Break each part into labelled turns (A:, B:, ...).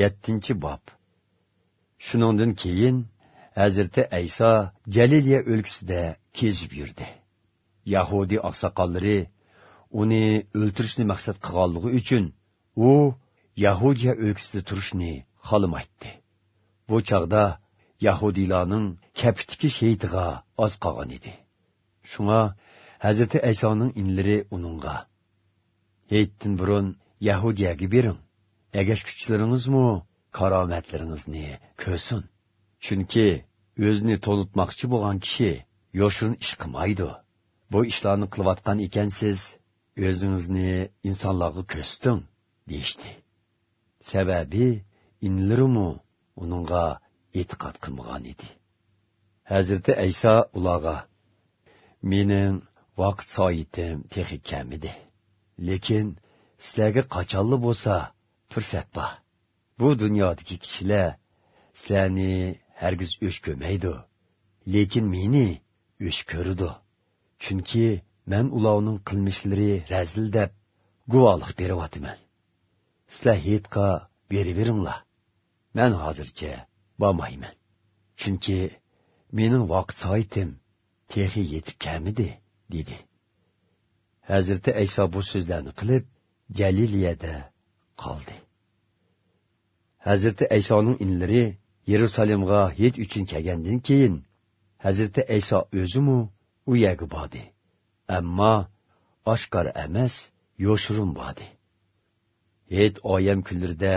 A: yettinchi bob. Shuningdan keyin hazrati ayso jaliliya o'lkasida kezib yurdi. Yahudiy oqsoqollari uni o'ltirishni maqsad qilganligi uchun u yahudiya o'lkasida turishni xohlamaydi bu chog'da yahudiylarning kapitiki sheytiga oz qolgan edi. Shunga hazrati aysoning inlari uningga. Heytdan burun yahudiyaga bering. Ergashkuchlaringizmi karomatlaringizni ko'rsin. Chunki o'zini to'litmoqchi bo'lgan kishi yoshirin ish qilmaydi. Bu ishlarni qilayotgan ekansiz o'zingizni insonlarga ko'rsating deyishdi. Sababi inlarimu uningga e'tiqod qilmagan edi. Hazrati ayso ularga mening vaqt soitim texi kam edi. Lekin sizlarga qachonli bo'lsa Fürsət bax, bu dünyadakı kişilər sizlərni hərgiz öş göməydi, lekin meni öş görüdü. Çünki mən ulavının qılmışları rəzil dəb, guvalıq berivatımən. Sizlər heytqa beriverimla, mən hazırca bamayımən. Çünki menin vaqt saitim texi yetib kəmidi, dedi. Həzrəti Əysa bu sözlərini qılıb, Gəliliyədə qoldi. Hazrati aysoning inlari yerusalimga hech uchun kelgandan keyin hazrati ayso o'zimu u yerga bordi. Ammo oshkor emas yoshirin bordi. Het oyam kunlarida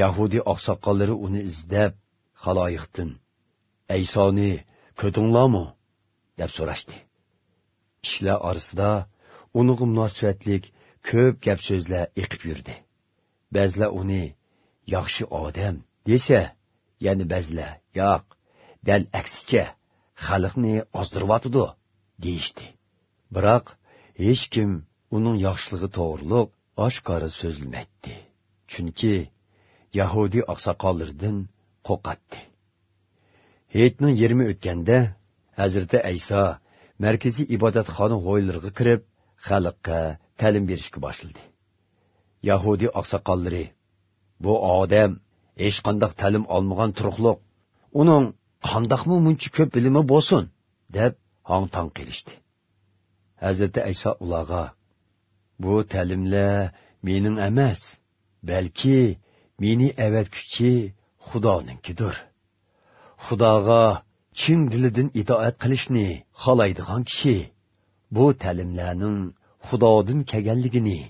A: yahudiy oqsoqollari uni izlab haloyiqdin aysoni ko'tinglarmi? deb so'rashdi. Kishilar orasida unga munosabatlik ko'p gap so'zlar eqib yurdi. Ba'zilar uni yaxshi odam desa yana ba'zilar yo'q dal aksicha xalqni ozdiryotidi deyishdi biroq hech kim uning yaxshiligi to'g'riliq oshkora so'zilmaydi chunki yahudiy oqsoqollaridan qo'rqatdi hetning yirmi o'tganda hazrati ayso markaziy ibodatxona g'o'ylariga kirib xalqqa ta'lim berishga boshladi yahudiy oqsoqollari. Bu odam hech qandoq ta'lim olmagan turuqliq uning qandoqmi muncha ko'p bilimi bo'lsin deb hong tong qilishdi hazrati ayso ularga bu ta'limlar mening emas balki meni avatkuchi xudoninkidir. Xudoga chin dilidan itoat qilishni xohlaydigan kishi bu ta'limlarning xudodan kelganligini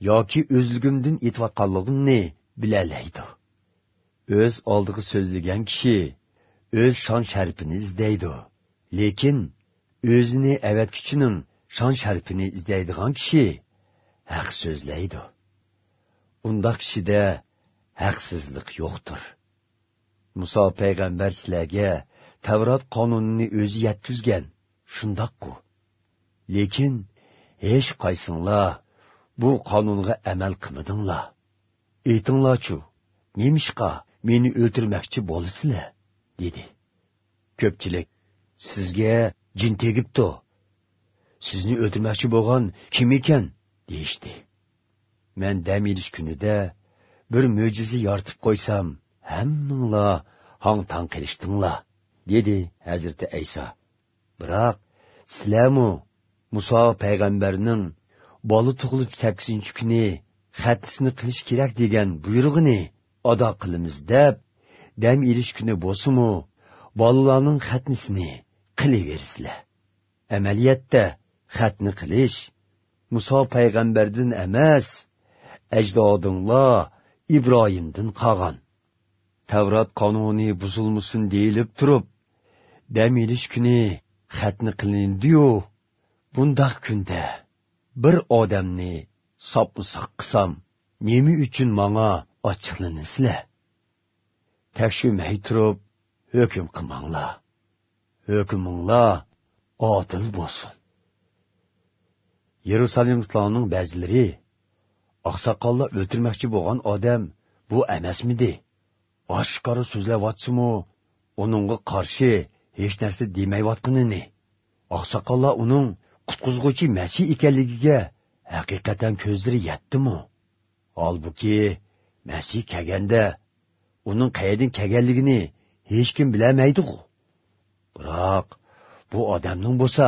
A: yoki o'zligimdan etayotganligimni bilalaydi. O'z oldiga so'zlagan kishi o'z shon sharifini izlaydi. Lekin o'zini avatkuchining shon sharifini izlaydigan kishi haq so'zlaydi. Undoq kishida haqsizlik yo'qdir. Muso payg'ambar sizlarga tavrot qonunini o'zi yetkizgan shundoqku lekin hech qaysinglar bu qonunga amal qilmadinglar. Aytinglarchu nemishqa meni o'ltirmoqchi bo'lasizlar? dedi. Ko'pchilik sizga jin tegibdi. Sizni o'ldirmoqchi bo'lgan kim ekan? deyishdi. Man dam ilish kunida bir mo'jiza yoritib qo'ysam hammanglar hong tong qilishdinglar dedi hazrati ayso biroq sizlarmu muso payg'ambarning bola tug'ilib sakkizinchi kuni xatnisini qilish kerak degan buyrug'ini ado qilamiz deb dam ilish kuni bo'lsimu bolalarning xatnisini qilaversizlar. Amaliyatda xatni qilish muso payg'ambardan emas ajdodinglar ibroyimdin qolgan. Tavrat qonuni buzilmasin deyilib turib dam ilish kuni xatni qilindiyu bundoq kunda. Bir odamni sopmisoq qilsam nima uchun manga ochiqlanasizlar tekshirmay turib hukm qilmanglar. Hukminglar odil bo'lsin. Yerusalimliklarning ba'zilari oqsoqollar o'ltirmoqchi bo'lgan odam bu emasmidi? Oshkora so'zlayotsimu uningga qarshi hech narsa demayotganini oqsoqollar uning qutqizg'uchi masih ekanligiga haqiqatan ko'zlari yetdimi? Holbuki masih kelganda uning qayerdan kelganligini hech kim bilmaydi biroq bu odamning bo'lsa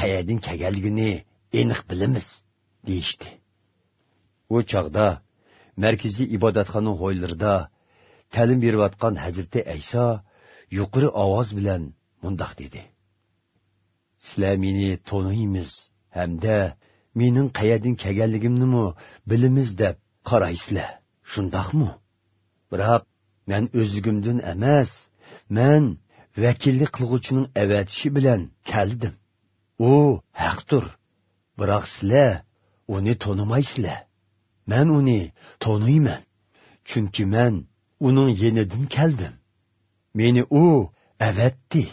A: qayerdan kelganligini aniq bilamiz deyishdi. U chog'da markaziy ibodatxona ho'ylarida ta'lim berayotgan hazrati ayso yuqori ovoz bilan mundoq dedi. Sizlar meni to'niymiz hamda mening qayerdan kelganligimnimi bilimiz deb qaraysizlar shundoqmi? Biroq men o'zligimdan emas men vakillik qilg'uchining avatishi bilan keldim. U haqdir. Biroq sizlar uni tonimaysizlar men uni toniyman chunki men uning yenidan keldim. Meni u avatdi.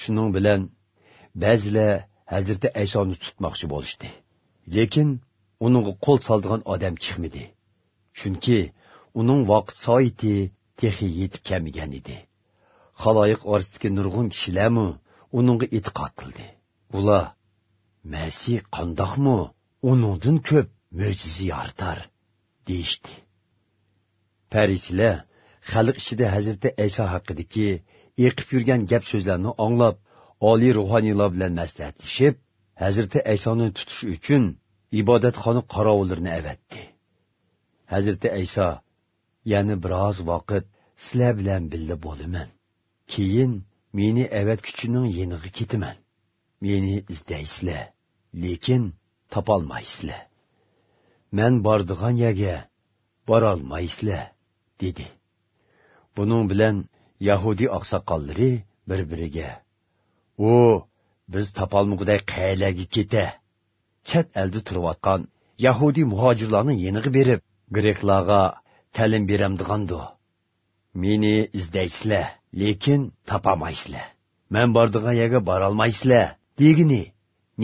A: Shuning bilan ba'zilar hazrati aysoni tutmoqchi bo'lishdi. Lekin uningga qo'l soldigan odam chiqmadi. Chunki uning vaqt soiti texi yetib kelmagan edi. Xaloyiq orasidagi nurg'un kishilarmi uningga e'tiqod qildi. Ular masih qandoqmi? Uningdan ko'p mo'jiza yortar deyishdi. Parislar xalq ichida hazrati ayso haqidagi eqib yurgan gap so'zlarni anglab oliy ruhoniylar bilan maslahatlashib hazrati aysoni tutish uchun ibodatxona qorovullarini avatdi. Hazrati ayso yana biroz vaqt sizlar bilan birga bo'laman. Keyin meni avatkuchining yeniga ketaman. Meni izdaysizlar lekin topolmaysizlar. Man bordigan yerga borolmaysizlar dedi. Buning bilan yahudiy oqsoqollari bir biriga u biz topolmug'iday qaylarga keta. Chet elda turayotgan yahudiy muhojirlarni yenig'i berib greklarga ta'lim beramdigandu. Meni izdaysizlar lekin topolmaysizlar man bordigan yerga borolmaysizlar degini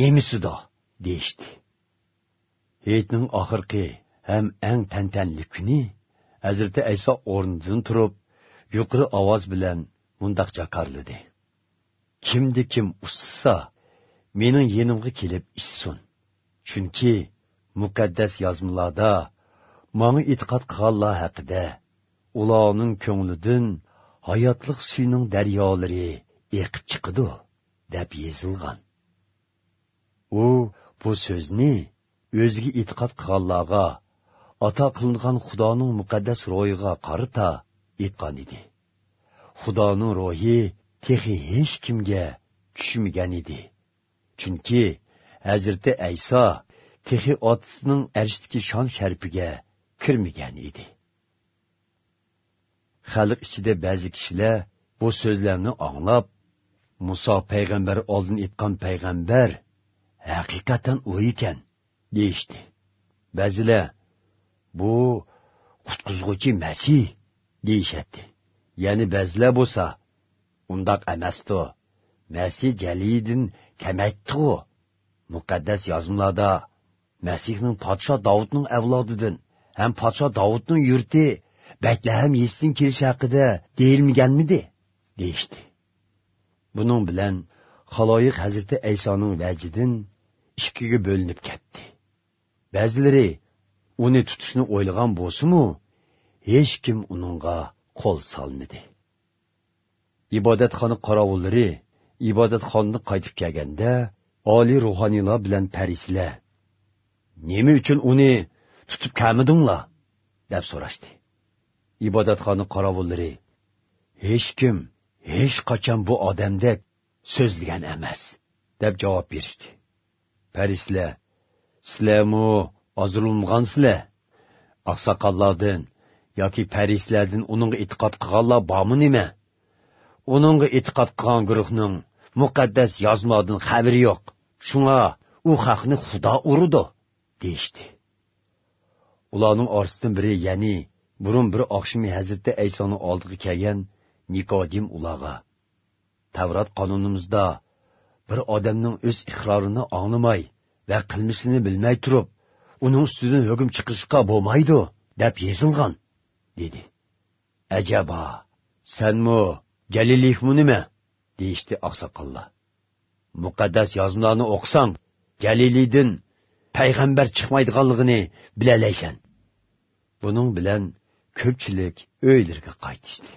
A: nemisido deyishdi. Heytning oxirgi ham eng tantanli kuni hazrati ayso o'rnidan turib yuqori ovoz bilan mundoq jakarladi kimdi kim ussa mening yenimga kelib ishsun. chunki muqaddas yozmalarda manga e'tiqod qilganlar haqida ularning ko'nglidan hayotlik suyning daryolari eqib chiqidi deb yozilgan u bu so'zni o'ziga e'tiqod qilganlarga ato qilingan xudoning muqaddas ro'yiga qarata aytgan edi xudoning ro'yi texi hech kimga tushmagan edi. Chunki hazrati ayso texi otisining arishdagi shon sharpiga kirmagan edi. Xalq ichida ba'zi kishilar bu so'zlarni anglab muso payg'ambar oldin aytgan payg'ambar haqiqatan u ekan deyishdi. Ba'zilar bu qutqizg'uchi masih deyishadi ya'ni ba'zilar bo'lsa undoq emasdi. Masih jalidin kamaytdi muqaddas yozmalarda masihning podsho davudning avlodidan ham podsho davudning yurti baklaham yestin kelishi haqida deyilmaganmidi? Deyishdi. Buning bilan xaloyiq hazrati aysoning vajidan ikkiga bo'linib ketdi. Ba'zilari uni tutishni o'ylagan bo'lsimu hech kim uningga qo'l solmadi. Ibodatxona qorovullari ibodatxonni qaytib kelganda oliy ruhoniylar bilan parislar nima uchun uni tutib kamidinglar deb so'rashdi. Ibodatxona qorovullari hech kim hech qachon bu odamdek so'zlagan emas deb javob berishdi. Parislar sizlarmu ozrilmag'ansizlar oqsoqollardan yoki parislardan uning e'tiqod qilganlar bormi nima? Uningga e'tiqod qilgan guruhning muqaddas yozmadan xabari yo'q. Shunga u haqni xudo urdi deyishdi. Ularning orasidan biri ya'ni burun bir oqshimi hazrati aysoni oldiga kelgan nikodim ularga. Tavrot qonunimizda bir odamning o'z iqrorini anglamay va qilmishini bilmay turib uning ustidan hukm chiqishga bo'lmaydi deb yozilgan dedi. Ajaba sanmu jaliliymi nima? Deyishdi oqsoqollar. Muqaddas yozmalarni o'qisang jaliliydin payg'ambar chiqmaydiganligini bilalaysan. Buning bilan ko'pchilik o'ylariga qaytishdi.